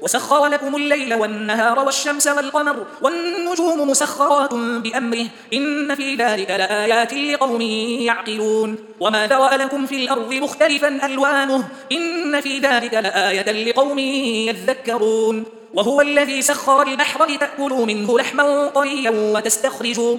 وسخر لكم الليل والنهار والشمس والقمر والنجوم مسخرات بأمره. إن في ذلك لآيات لقوم يعقلون. وما ذرأ لكم في الأرض مختلفا ألوانه. إن في ذلك لآية لقوم يذكرون. وهو الذي سخر البحر لتأكلوا منه لحما طريا وتستخرجوا.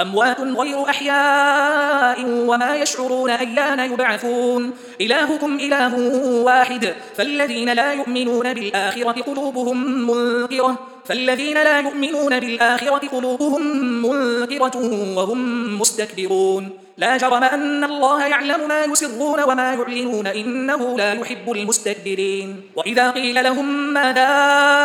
أموات غير أحياء وما يشعرون أيان يبعثون. إلهكم إله واحد. فالذين لا يؤمنون بالآخرة قلوبهم منكرة. فالذين لا يؤمنون بالآخرة قلوبهم منكرة وهم مستكبرون. لا جرم أن الله يعلم ما يسرون وما يعلنون. إنه لا يحب المستكبرين. وإذا قيل لهم ماذا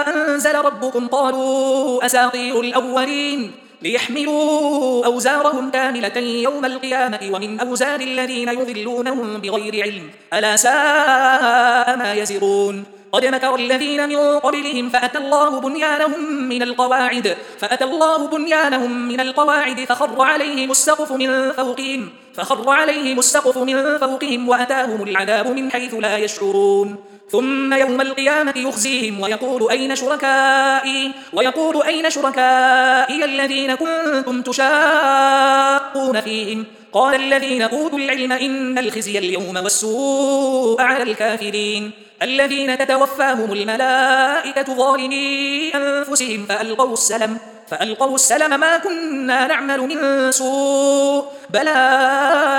أنزل ربكم قالوا أساطير الأولين. ليحملوا أوزارهم كاملة يوم القيامة ومن أوزار الذين يذلونهم بغير علم. ألا ساء ما يزرون. قد مكر الذين من قبلهم فأتى الله بنيانهم من القواعد. فأتى الله بنيانهم من القواعد فخر عليهم السقف من فوقهم. فخر عليهم السقف من فوقهم وأتاهم العذاب من حيث لا يشعرون. ثم يوم القيامة يخزيهم ويقول أين شركائي؟ ويقول أين شركائي الذين كنتم تشاقون فيهم؟ قال الذين أوتوا العلم إن الخزي اليوم والسوء على الكافرين. الذين تتوفاهم الملائكة ظالمي أنفسهم فألقوا السلم. فألقوا السلم ما كنا نعمل من سوء. بلى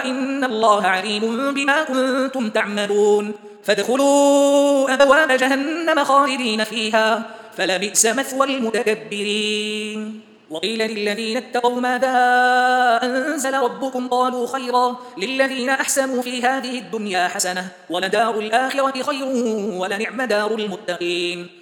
إن الله عليم بما كنتم تعملون. فادخلوا أبواب جهنم خالدين فيها. فلبئس مثوى المتكبرين. وقيل للذين اتقوا ماذا أنزل ربكم؟ قالوا خيرا للذين أحسنوا في هذه الدنيا حسنة ولدار الآخرة خير ولنعم دار المتقين.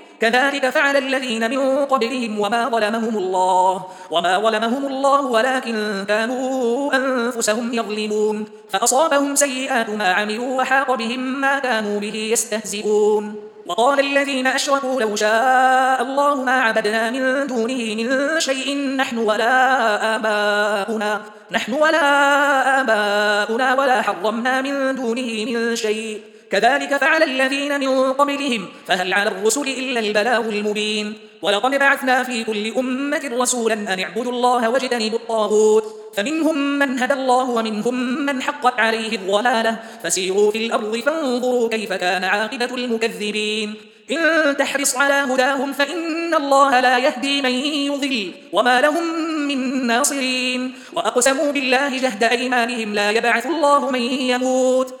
كذلك فعل الذين من قبلهم وما ظلمهم الله. وما ظلمهم الله ولكن كانوا أنفسهم يظلمون. فأصابهم سيئات ما عملوا وحاق بهم ما كانوا به يستهزئون. وقال الذين أشركوا لو شاء الله ما عبدنا من دونه من شيء نحن ولا آباؤنا. نحن ولا آباؤنا ولا حرمنا من دونه من شيء. كذلك فعل الذين من قبلهم فهل على الرسل إلا البلاغ المبين؟ ولقد بعثنا في كل أمة رسولا أن اعبدوا الله واجتنبوا الطاغوت فمنهم من هدى الله ومنهم من حقت عليه الضلالة. فسيروا في الأرض فانظروا كيف كان عاقبة المكذبين. إن تحرص على هداهم فإن الله لا يهدي من يضل وما لهم من ناصرين. وأقسموا بالله جهد أيمانهم لا يبعث الله من يموت.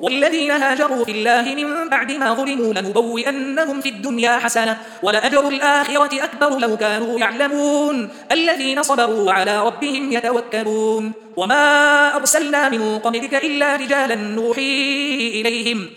والذين هاجروا في الله من بعد ما ظلموا لنبوئنهم في الدنيا حسنة ولأجر الآخرة أكبر لو كانوا يعلمون. الذين صبروا على ربهم يتوكلون. وما أرسلنا من قبلك إلا رجالا نوحي إليهم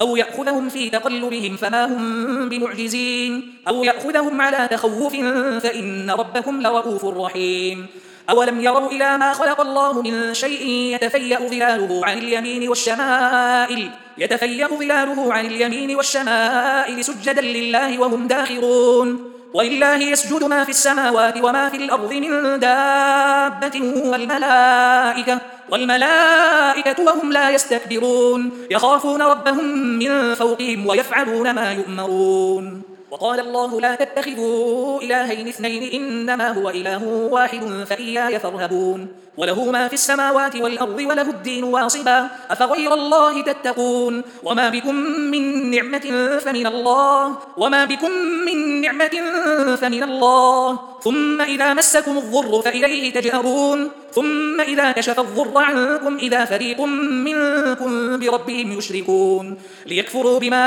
أو يأخذهم في تقلبهم فما هم بمعجزين. أو يأخذهم على تخوف فإن ربكم لرؤوف رحيم. أولم يروا إلى ما خلق الله من شيء يتفيأ ظلاله عن اليمين والشمائل يتفيأ ظلاله عن اليمين والشمائل سجدا لله وهم داخرون. ولله يسجد ما في السماوات وما في الأرض من دابة والملائكة. والملائكة وهم لا يستكبرون. يخافون ربهم من فوقهم ويفعلون ما يؤمرون. وقال الله لا تتخذوا إلهين اثنين إنما هو إله واحد فإياي فارهبون. وله ما في السماوات والأرض وله الدين واصبا. أفغير الله تتقون؟ وما بكم من نعمة فمن الله. وما بكم من نعمة فمن الله. ثم إذا مسكم الضر فإليه تجأرون. ثم إذا كشف الضر عنكم إذا فريق منكم بربهم يشركون. ليكفروا بما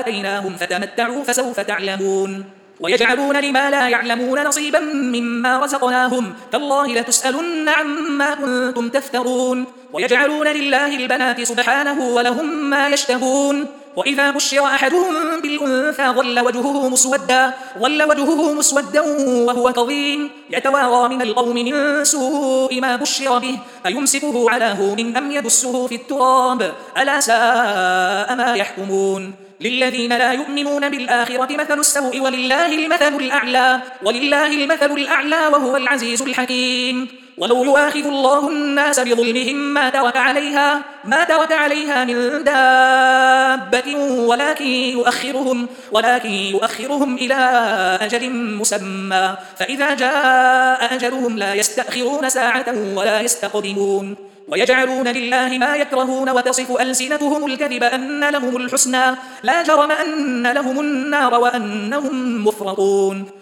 آتيناهم فتمتعوا فسوف تعلمون. ويجعلون لما لا يعلمون نصيبا مما رزقناهم. تالله لتسألن عما كنتم تفترون. ويجعلون لله البنات سبحانه ولهم ما يشتهون. وإذا بشر أحدهم بالأنثى ظل وجهه مسودا ظل وجهه مسودا وهو كظيم. يتوارى من القوم من سوء ما بشر به أيمسكه على هون أم يدسه في التراب. ألا ساء ما يحكمون. للذين لا يؤمنون بالآخرة مثل السوء ولله المثل الأعلى ولله المثل الأعلى وهو العزيز الحكيم. ولو يؤاخذ الله الناس بظلمهم ما ترك عليها ما ترك عليها من دابة ولكن يؤخرهم ولكن يؤخرهم إلى أجل مسمى. فإذا جاء أجلهم لا يستأخرون ساعة ولا يستقدمون. ويجعلون لله ما يكرهون وتصف ألسنتهم الكذب أن لهم الحسنى. لا جرم أن لهم النار وأنهم مفرطون.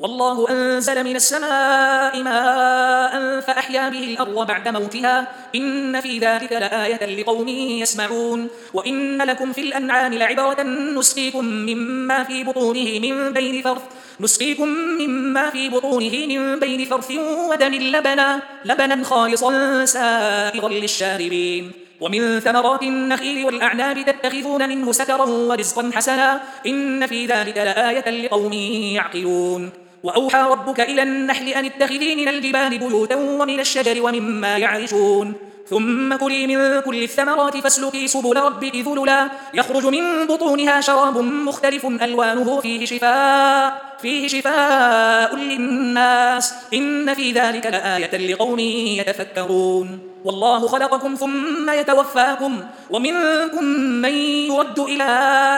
والله أنزل من السماء ماء فأحيا به الأرض بعد موتها. إن في ذلك لآية لقوم يسمعون. وإن لكم في الأنعام لعبرة نسقيكم مما في بطونه من بين فرث نسقيكم مما في بطونه من بين فرث ودم لبنا لبنا خالصا سائغا للشاربين. ومن ثمرات النخيل والأعناب تتخذون منه سكرا ورزقا حسنا. إن في ذلك لآية لقوم يعقلون. وأوحى ربك إلى النحل أن اتخذي من الجبال بيوتا ومن الشجر ومما يعرشون ثم كلي من كل الثمرات فاسلكي سبل ربك ذللا. يخرج من بطونها شراب مختلف ألوانه فيه شفاء فيه شفاء للناس. إن في ذلك لآية لقوم يتفكرون. والله خلقكم ثم يتوفاكم ومنكم من يرد إلى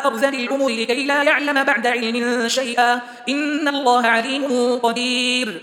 أرذل العمر لكي لا يعلم بعد علم شيئا. إن الله عليم قدير.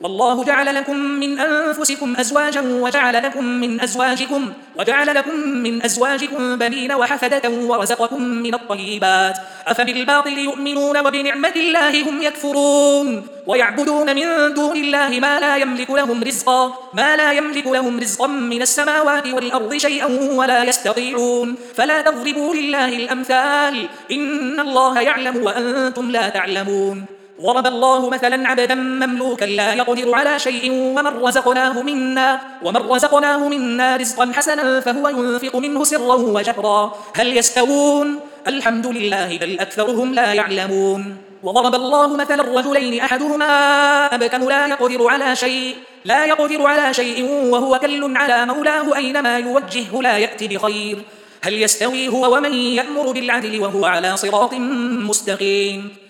والله جعل لكم من أنفسكم أزواجا وجعل لكم من أزواجكم وجعل لكم من أزواجكم بنين وحفدة ورزقكم من الطيبات. أفبالباطل يؤمنون وبنعمة الله هم يكفرون. ويعبدون من دون الله ما لا يملك لهم رزقا ما لا يملك لهم رزقا من السماوات والأرض شيئا ولا يستطيعون. فلا تضربوا لله الأمثال. إن الله يعلم وأنتم لا تعلمون. ضرب الله مثلا عبدا مملوكا لا يقدر على شيء ومن رزقناه منا ومن رزقناه منا رزقا حسنا فهو ينفق منه سرا وجهرا هل يستوون؟ الحمد لله بل أكثرهم لا يعلمون. وضرب الله مثلا الرجلين أحدهما أبكم لا يقدر على شيء لا يقدر على شيء وهو كل على مولاه أينما يوجهه لا يأتي بخير. هل يستوي هو ومن يأمر بالعدل وهو على صراط مستقيم.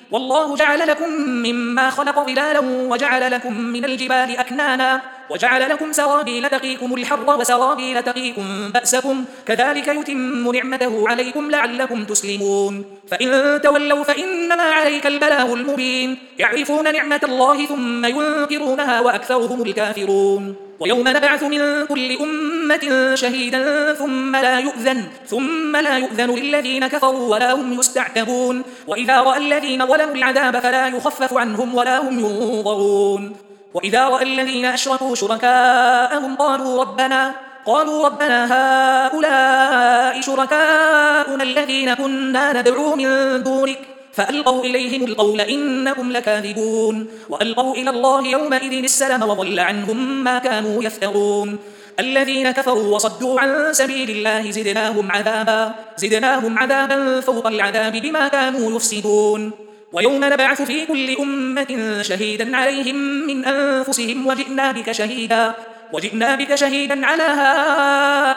والله جعل لكم مما خلق ظلالا وجعل لكم من الجبال أكنانا وجعل لكم سرابيل تقيكم الحر وسرابيل تقيكم بأسكم. كذلك يتم نعمته عليكم لعلكم تسلمون. فإن تولوا فإنما عليك البلاغ المبين. يعرفون نعمة الله ثم ينكرونها وأكثرهم الكافرون. ويوم نبعث من كل أمة شهيدا ثم لا يؤذن ثم لا يؤذن للذين كفروا ولا هم يستعتبون. وإذا رأى الذين ظلموا العذاب فلا يخفف عنهم ولا هم ينظرون. وإذا رأى الذين أشركوا شركاءهم قالوا ربنا قالوا ربنا هؤلاء شركاؤنا الذين كنا ندعو من دونك. فألقوا إليهم القول إنكم لكاذبون وألقوا إلى الله يومئذ السلام وضل عنهم ما كانوا يفترون. الذين كفروا وصدوا عن سبيل الله زدناهم عذابا زدناهم عذابا فوق العذاب بما كانوا يفسدون. ويوم نبعث في كل أمة شهيدا عليهم من أنفسهم وجئنا بك شهيدا وجئنا بك شهيدا على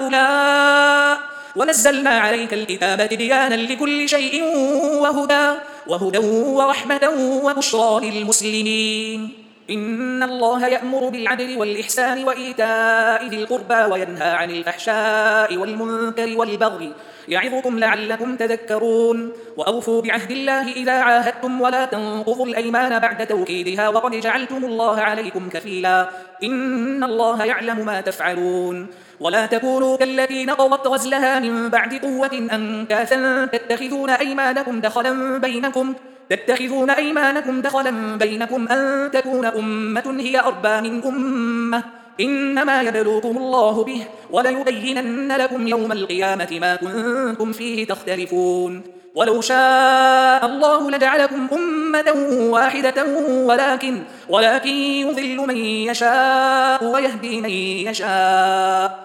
هؤلاء. ونزلنا عليك الكتاب تبيانا لكل شيء وهدى وهدى ورحمة وبشرى للمسلمين. إن الله يأمر بالعدل والإحسان وإيتاء ذي القربى وينهى عن الفحشاء والمنكر والبغي يعظكم لعلكم تذكرون. وأوفوا بعهد الله إذا عاهدتم ولا تنقضوا الأيمان بعد توكيدها وقد جعلتم الله عليكم كفيلا. إن الله يعلم ما تفعلون. ولا تكونوا كالذين قضت غزلها من بعد قوة أنكاثا تتخذون أيمانكم دخلا بينكم تتخذون أيمانكم دخلا بينكم أن تكون أمة هي أربى من أمة. إنما يبلوكم الله به وليبينن لكم يوم القيامة ما كنتم فيه تختلفون. ولو شاء الله لجعلكم أمة واحدة ولكن ولكن يضل من يشاء ويهدي من يشاء.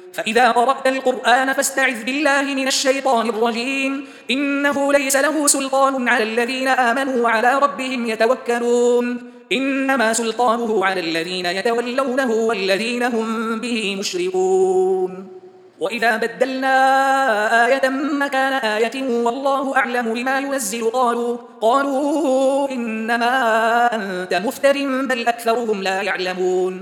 فإذا قرأت القرآن فاستعذ بالله من الشيطان الرجيم. إنه ليس له سلطان على الذين آمنوا وعلى ربهم يتوكلون. إنما سلطانه على الذين يتولونه والذين هم به مشركون. وإذا بدلنا آية مكان آية والله أعلم بما ينزل. قالوا قالوا إنما أنت مفتر بل أكثرهم لا يعلمون.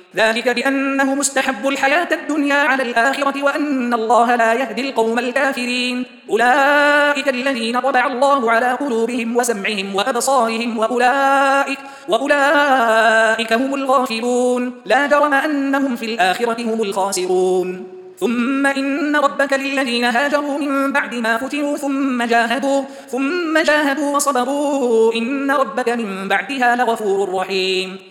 ذلك بأنه مستحب الحياة الدنيا على الآخرة وأن الله لا يهدي القوم الكافرين. أولئك الذين طبع الله على قلوبهم وسمعهم وأبصارهم وأولئك, وأولئك هم الغافلون. لا جرم أنهم في الآخرة هم الخاسرون. ثم إن ربك للذين هاجروا من بعد ما فتنوا ثم جاهدوا, ثم جاهدوا وصبروا. إن ربك من بعدها لغفور رحيم.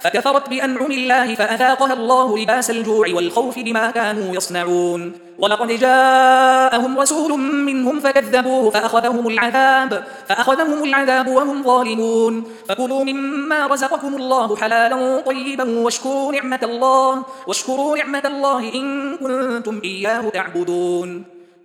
فكفرت بأنعم الله فأذاقها الله لباس الجوع والخوف بما كانوا يصنعون. ولقد جاءهم رسول منهم فكذبوه فأخذهم العذاب فأخذهم العذاب وهم ظالمون. فكلوا مما رزقكم الله حلالا طيبا واشكروا نعمة الله واشكروا نعمة الله إن كنتم إياه تعبدون.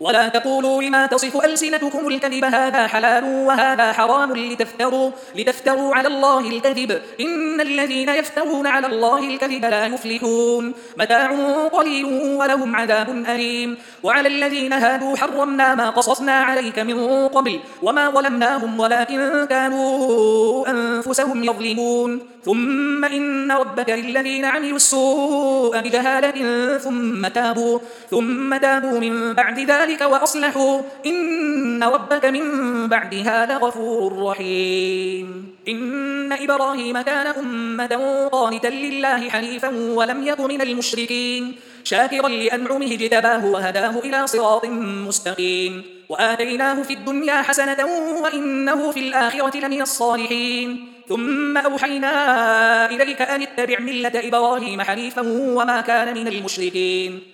ولا تقولوا لما تصف ألسنتكم الكذب هذا حلال وهذا حرام لتفتروا, لتفتروا على الله الكذب. إن الذين يفترون على الله الكذب لا يفلحون. متاع قليل ولهم عذاب أليم. وعلى الذين هادوا حرمنا ما قصصنا عليك من قبل وما ظلمناهم ولكن كانوا أنفسهم يظلمون. ثم إن ربك للذين عملوا السوء بجهالة ثم تابوا, ثم تابوا من بعد ذلك وأصلحوا. إن ربك من بعدها لغفور رحيم. إن إبراهيم كان أمة قانتا لله حنيفا ولم يك من المشركين. شاكرا لأنعمه اجتباه وهداه إلى صراط مستقيم. وآتيناه في الدنيا حسنة وإنه في الآخرة لمن الصالحين. ثم أوحينا إليك أن اتبع ملة إبراهيم حنيفا وما كان من المشركين.